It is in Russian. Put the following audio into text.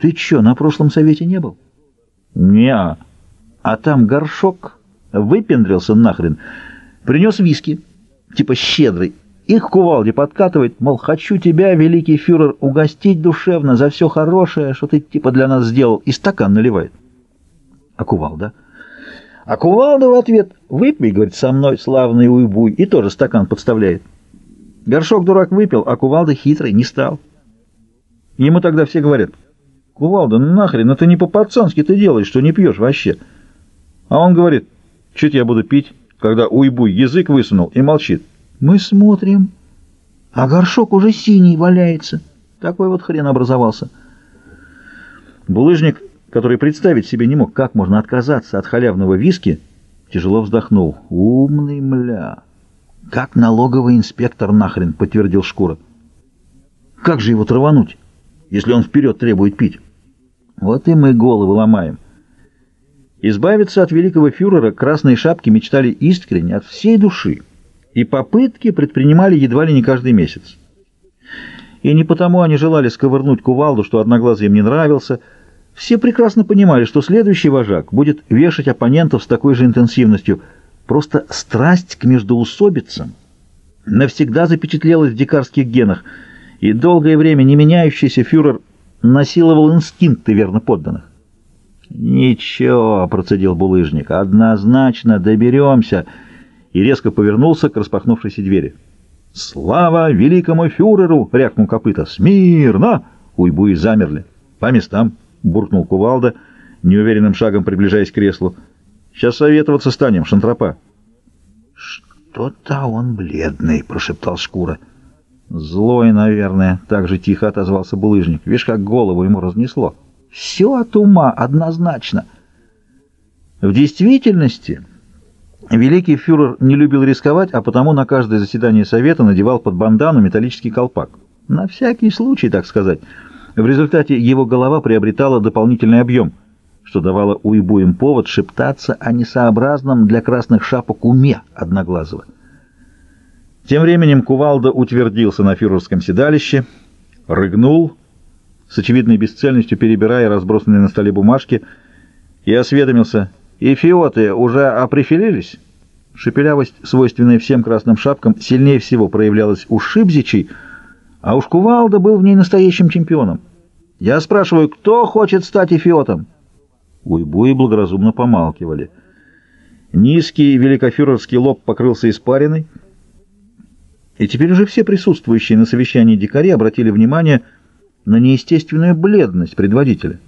Ты чё, на прошлом совете не был? не А там горшок выпендрился нахрен, принес виски, типа щедрый, их к кувалде подкатывает, мол, хочу тебя, великий фюрер, угостить душевно за все хорошее, что ты типа для нас сделал, и стакан наливает. А кувалда? А кувалда в ответ, выпей, говорит, со мной, славный уйбуй, и тоже стакан подставляет. Горшок дурак выпил, а кувалда хитрый не стал. Ему тогда все говорят, кувалда, ну нахрен, это не по-пацански ты делаешь, что не пьешь вообще. А он говорит, чуть я буду пить, когда уйбуй язык высунул и молчит. Мы смотрим, а горшок уже синий валяется. Такой вот хрен образовался. Булыжник, который представить себе не мог, как можно отказаться от халявного виски, тяжело вздохнул. Умный мля. Как налоговый инспектор нахрен, подтвердил Шкура. Как же его травануть, если он вперед требует пить? Вот и мы головы ломаем. Избавиться от великого фюрера красные шапки мечтали искренне, от всей души и попытки предпринимали едва ли не каждый месяц. И не потому они желали сковырнуть кувалду, что одноглазый им не нравился. Все прекрасно понимали, что следующий вожак будет вешать оппонентов с такой же интенсивностью. Просто страсть к междоусобицам навсегда запечатлелась в дикарских генах, и долгое время не меняющийся фюрер насиловал инстинкты верно подданных. «Ничего», — процедил булыжник, — «однозначно доберемся» и резко повернулся к распахнувшейся двери. «Слава великому фюреру!» — рявкнул копыта. «Смирно!» — уйбуи замерли. «По местам!» — буркнул кувалда, неуверенным шагом приближаясь к креслу. «Сейчас советоваться станем, шантропа!» «Что-то он бледный!» — прошептал Шкура. «Злой, наверное!» — так же тихо отозвался булыжник. «Видишь, как голову ему разнесло!» «Все от ума, однозначно!» В действительности... Великий фюрер не любил рисковать, а потому на каждое заседание совета надевал под бандану металлический колпак. На всякий случай, так сказать. В результате его голова приобретала дополнительный объем, что давало уйбуем повод шептаться о несообразном для красных шапок уме Одноглазого. Тем временем Кувалда утвердился на фюрерском седалище, рыгнул, с очевидной бесцельностью перебирая разбросанные на столе бумажки, и осведомился — «Эфиоты уже оприфилились?» Шепелявость, свойственная всем красным шапкам, сильнее всего проявлялась у Шибзичей, а уж Кувалда был в ней настоящим чемпионом. «Я спрашиваю, кто хочет стать эфиотом?» Уйбуи благоразумно помалкивали. Низкий великофюрерский лоб покрылся испариной, и теперь уже все присутствующие на совещании дикари обратили внимание на неестественную бледность предводителя.